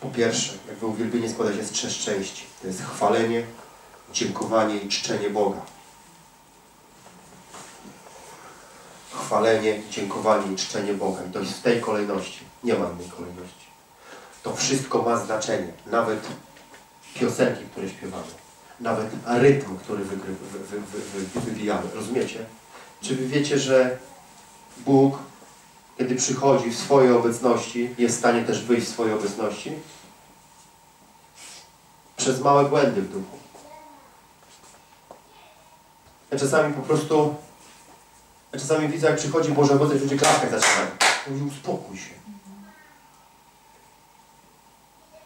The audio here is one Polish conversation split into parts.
Po pierwsze, jakby uwielbienie składa się z trzech części. To jest chwalenie, dziękowanie i czczenie Boga. Chwalenie, dziękowanie i czczenie Boga. I to jest w tej kolejności. Nie ma innej kolejności. To wszystko ma znaczenie. Nawet piosenki, które śpiewamy. Nawet rytm, który wygry, wy, wy, wy. Rozumiecie? Czy wy wiecie, że Bóg, kiedy przychodzi w swojej obecności, jest w stanie też wyjść w swojej obecności? Przez małe błędy w duchu. Ja czasami po prostu, ja czasami widzę, jak przychodzi Boże obecność, ludzie klaskać zaczynają. Mówi, uspokój się.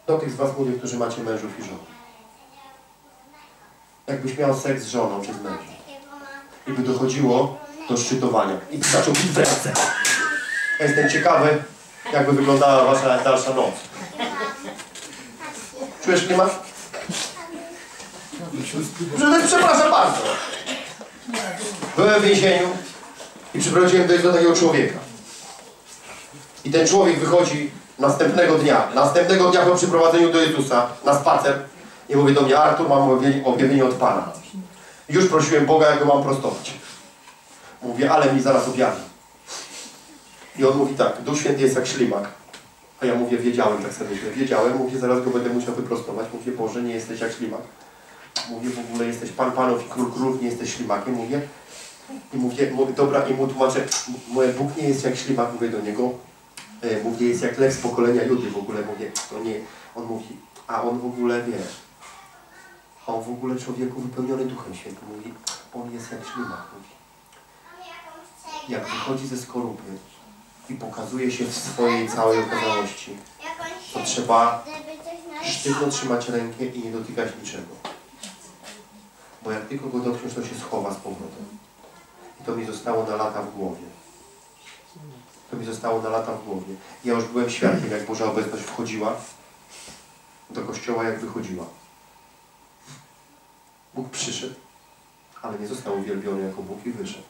Do tych z Was mówię, którzy macie mężów i żony. Jakbyś miał seks z żoną czy z mężem i by dochodziło do szczytowania i by zaczął pić w ręce. Jestem ciekawy, jakby wyglądała Wasza dalsza noc. Czujesz klimat? Że przepraszam bardzo. Byłem w więzieniu i przyprowadziłem do takiego człowieka. I ten człowiek wychodzi następnego dnia, następnego dnia po przyprowadzeniu do Jezusa na spacer i mówi do mnie, Artur, mam objawienie od Pana. Już prosiłem Boga, jak go mam prostować. Mówię, ale mi zaraz objawi. I on mówi tak, Duch Święty jest jak ślimak. A ja mówię, wiedziałem, tak sobie myślę, wiedziałem, mówię, zaraz go będę musiał wyprostować. Mówię, Boże, nie jesteś jak ślimak. Mówię, w ogóle jesteś Pan Panów i Król Królów, nie jesteś ślimakiem. Mówię, i mówię, mówię dobra, i mu tłumaczę, mówię, Bóg nie jest jak ślimak, mówię do niego. E, Mówię, jest jak lew z pokolenia Judy w ogóle, mówię, to nie, on mówi, a on w ogóle, wiesz, a on w ogóle człowieku wypełniony Duchem Świętym, mówi, on jest jak ślimak, mówi. Jak wychodzi ze skorupy i pokazuje się w swojej całej okazałości, to trzeba sztywno trzymać rękę i nie dotykać niczego. Bo jak tylko go dotkniesz, to się schowa z powrotem. I to mi zostało na lata w głowie. To mi zostało na lata w głowie. Ja już byłem świadkiem, jak Boża obecność wchodziła do kościoła, jak wychodziła. Bóg przyszedł, ale nie został uwielbiony jako Bóg i wyszedł.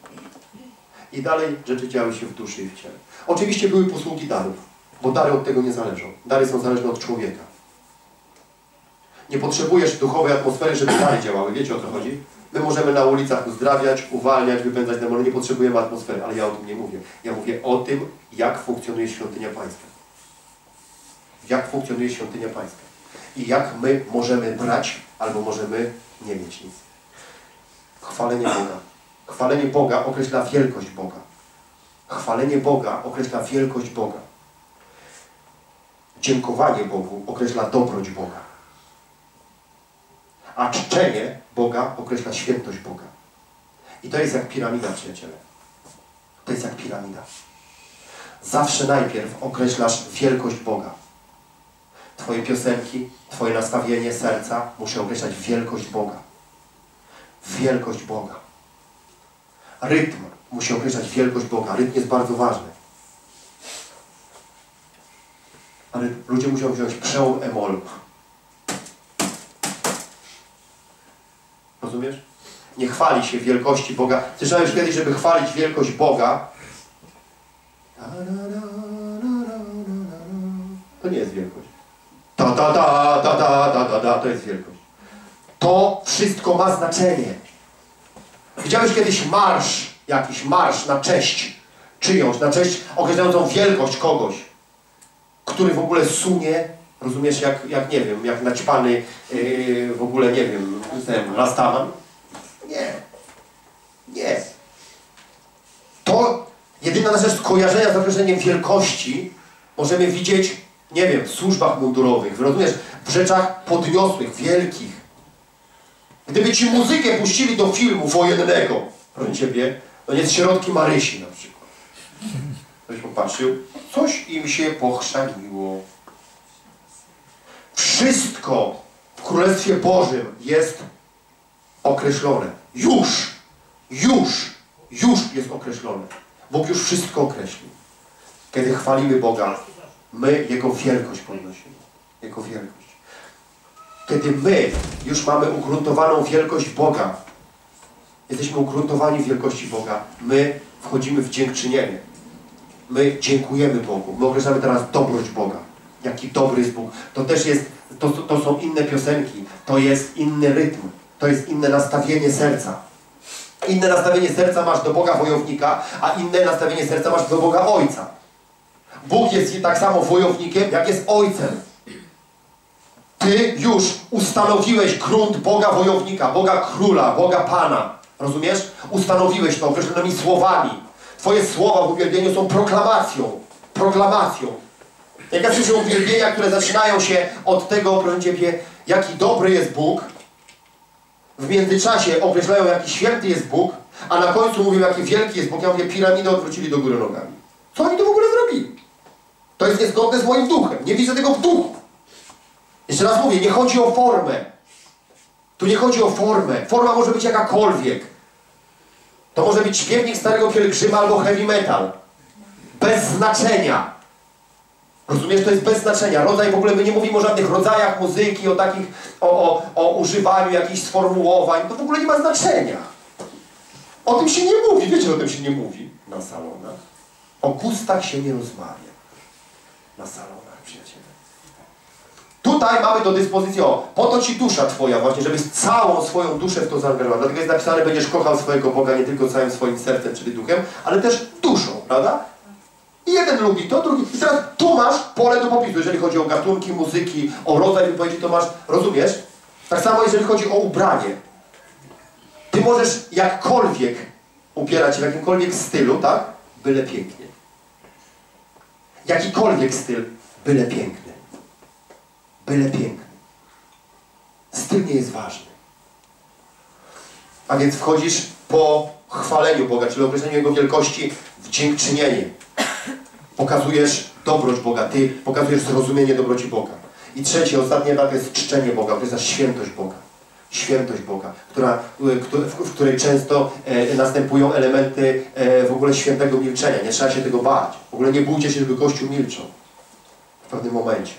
I dalej rzeczy działy się w duszy i w ciele. Oczywiście były posługi darów, bo dary od tego nie zależą. Dary są zależne od człowieka. Nie potrzebujesz duchowej atmosfery, żeby dary działały. Wiecie o co chodzi? My możemy na ulicach uzdrawiać, uwalniać, wypędzać demony. Nie potrzebujemy atmosfery, ale ja o tym nie mówię. Ja mówię o tym, jak funkcjonuje świątynia Pańska. Jak funkcjonuje świątynia Pańska. I jak my możemy brać, albo możemy nie mieć nic. Chwalenie Boga. Chwalenie Boga określa wielkość Boga. Chwalenie Boga określa wielkość Boga. Dziękowanie Bogu określa dobroć Boga. A czczenie Boga określa świętość Boga. I to jest jak piramida, przyjaciele. To jest jak piramida. Zawsze najpierw określasz wielkość Boga. Twoje piosenki, Twoje nastawienie serca musi określać wielkość Boga. Wielkość Boga. Rytm musi określać wielkość Boga. Rytm jest bardzo ważny. Ale ludzie muszą wziąć przełom emol. Rozumiesz? Nie chwali się wielkości Boga. Słyszałem już kiedyś, żeby chwalić wielkość Boga. To nie jest wielkość. Ta, ta, ta, ta, ta, ta, ta, ta, to jest wielkość. To wszystko ma znaczenie. Widziałeś kiedyś marsz, jakiś marsz na cześć czyjąś, na cześć określającą wielkość kogoś, który w ogóle sunie, rozumiesz, jak, jak nie wiem, jak naćpany yy, w ogóle, nie wiem, ten Rastaman? Nie. Nie. To jedyna nasza skojarzenia z określeniem wielkości możemy widzieć, nie wiem, w służbach mundurowych, rozumiesz, w rzeczach podniosłych, wielkich. Gdyby ci muzykę puścili do filmu wojennego, proszę Ciebie, to nie środki Marysi na przykład. Ktoś popatrzył, coś im się pochrzaniło. Wszystko w Królestwie Bożym jest określone. Już, już, już jest określone. Bóg już wszystko określił. Kiedy chwalimy Boga, my Jego wielkość podnosimy. Jego wielkość. Kiedy my już mamy ugruntowaną wielkość Boga, jesteśmy ugruntowani w wielkości Boga, my wchodzimy w dziękczynienie. My dziękujemy Bogu. My określamy teraz dobroć Boga. jaki dobry jest Bóg. To też jest, to, to są inne piosenki, to jest inny rytm, to jest inne nastawienie serca. Inne nastawienie serca masz do Boga wojownika, a inne nastawienie serca masz do Boga Ojca. Bóg jest tak samo wojownikiem, jak jest Ojcem. Ty już ustanowiłeś grunt Boga wojownika, Boga króla, Boga Pana. Rozumiesz? Ustanowiłeś to określonymi słowami. Twoje słowa w uwielbieniu są proklamacją. Proklamacją. Jak ja słyszę uwielbienia, które zaczynają się od tego, proszę Ciebie, jaki dobry jest Bóg, w międzyczasie określają, jaki święty jest Bóg, a na końcu mówią, jaki wielki jest Bóg. Ja mówię, piramidę odwrócili do góry nogami. Co oni to w ogóle zrobili? To jest niezgodne z moim duchem. Nie widzę tego w duchu. Jeszcze raz mówię, nie chodzi o formę. Tu nie chodzi o formę. Forma może być jakakolwiek. To może być śpiewnik Starego Pielgrzyma albo heavy metal. Bez znaczenia. Rozumiesz, to jest bez znaczenia. Rodzaj, w ogóle my nie mówimy o żadnych rodzajach muzyki, o takich, o, o, o używaniu jakichś sformułowań. To w ogóle nie ma znaczenia. O tym się nie mówi. Wiecie, o tym się nie mówi na salonach. O gustach się nie rozmawia. Na salonach. Tutaj mamy do dyspozycji, o, po to Ci dusza Twoja właśnie, żebyś całą swoją duszę w to zaangażował. Dlatego jest napisane, będziesz kochał swojego Boga nie tylko całym swoim sercem, czyli duchem, ale też duszą, prawda? I jeden lubi to, drugi. I teraz tu masz pole do popisu, jeżeli chodzi o gatunki muzyki, o rodzaj wypowiedzi, to masz, rozumiesz? Tak samo jeżeli chodzi o ubranie. Ty możesz jakkolwiek upierać się w jakimkolwiek stylu, tak? Byle pięknie. Jakikolwiek styl, byle piękny. Byle piękny. Styl nie jest ważny. A więc wchodzisz po chwaleniu Boga, czyli określeniu Jego wielkości w dziękczynienie. Pokazujesz dobroć Boga, Ty pokazujesz zrozumienie dobroci Boga. I trzeci, ostatni etap jest czczenie Boga, to jest świętość Boga. Świętość Boga, która, w której często e, następują elementy e, w ogóle świętego milczenia. Nie trzeba się tego bać. W ogóle nie bójcie się, żeby Kościół milczał w pewnym momencie.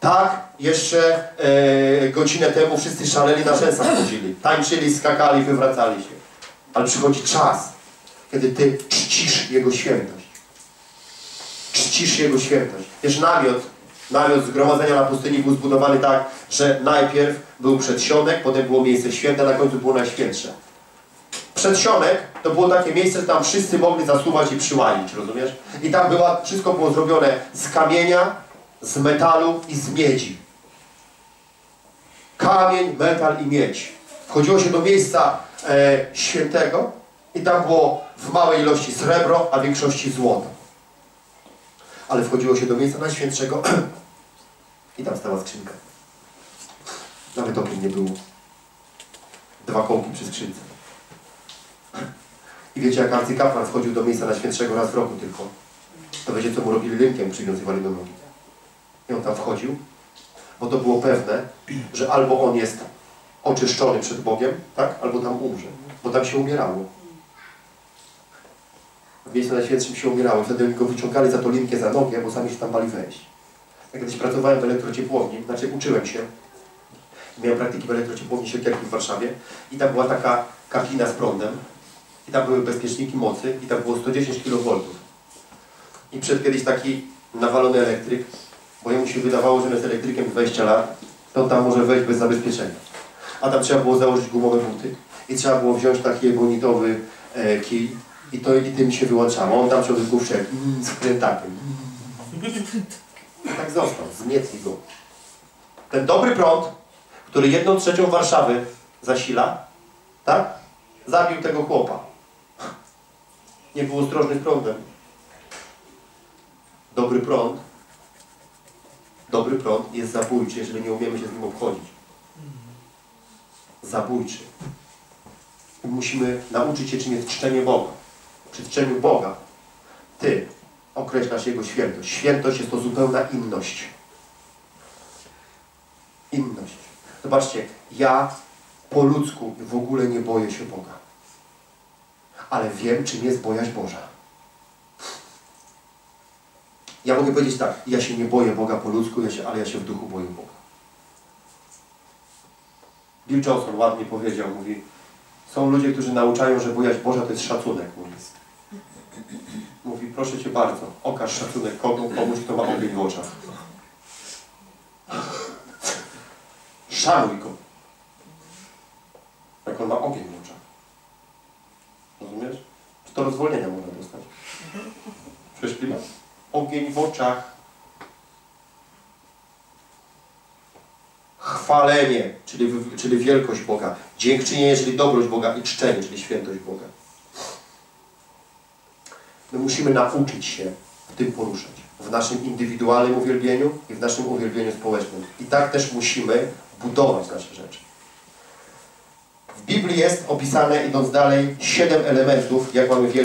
Tak, jeszcze e, godzinę temu wszyscy szaleli na rzęsach chodzili. Tańczyli, skakali, wywracali się. Ale przychodzi czas, kiedy Ty czcisz Jego świętość. Czcisz Jego świętość. Wiesz, namiot, namiot zgromadzenia na pustyni był zbudowany tak, że najpierw był przedsionek, potem było miejsce święte, na końcu było najświętsze. Przedsionek to było takie miejsce, że tam wszyscy mogli zasuwać i przyłalić, rozumiesz? I tam była, wszystko było zrobione z kamienia, z metalu i z miedzi. Kamień, metal i miedź. Wchodziło się do miejsca e, świętego i tam było w małej ilości srebro, a w większości złoto. Ale wchodziło się do miejsca najświętszego i tam stała skrzynka. Nawet okien nie było. Dwa kołki przy skrzynce. I wiecie, jak arcykapłan wchodził do miejsca najświętszego raz w roku tylko, to wiecie, co mu robili rynkiem, przywiązywali do nogi. I on tam wchodził, bo to było pewne, że albo on jest oczyszczony przed Bogiem, tak? Albo tam umrze, bo tam się umierało. W miejscu najświętszym się umierało. Wtedy go wyciągali za to linkę za nogę, bo sami się tam bali wejść. Jak kiedyś pracowałem w elektrociepłowni, znaczy uczyłem się, miałem praktyki w elektrociepłowni Siekierki w Warszawie i tam była taka kabina z prądem i tam były bezpieczniki mocy i tam było 110 kV. I przed kiedyś taki nawalony elektryk, bo jemu się wydawało, że on jest elektrykiem 20 lat, to tam może wejść bez zabezpieczenia. A tam trzeba było założyć gumowe buty i trzeba było wziąć taki ebonitowy e, kij i to i tym się wyłączało. On tam się odgłów wszedł mm, z tak został, zmietli go. Ten dobry prąd, który jedną trzecią Warszawy zasila, tak? Zabił tego chłopa. Nie był ostrożny prądem. Dobry prąd, dobry prąd jest zabójczy, jeżeli nie umiemy się z nim obchodzić. Zabójczy. Musimy nauczyć się, czym jest czczenie Boga. Przy czczeniu Boga Ty określasz Jego świętość. Świętość jest to zupełna inność. Inność. Zobaczcie, ja po ludzku w ogóle nie boję się Boga. Ale wiem, czym jest bojaźń Boża. Ja mogę powiedzieć tak, ja się nie boję Boga po ludzku, ja się, ale ja się w duchu boję Boga. Bill Johnson ładnie powiedział, mówi, są ludzie, którzy nauczają, że bojaźń Boża to jest szacunek. Mówi, mówi proszę Cię bardzo, okaż szacunek komu, komuś, kto ma ogień w oczach. Szanuj go. Jak on ma ogień w oczach. Rozumiesz? Czy to rozwolnienia można dostać? Prześpimy? Ogień w oczach. Chwalenie, czyli, czyli wielkość Boga. Dziękczynienie, czyli dobrość Boga i czczenie, czyli świętość Boga. My musimy nauczyć się tym poruszać. W naszym indywidualnym uwielbieniu i w naszym uwielbieniu społecznym. I tak też musimy budować nasze rzeczy. W Biblii jest opisane, idąc dalej, siedem elementów, jak mamy wielki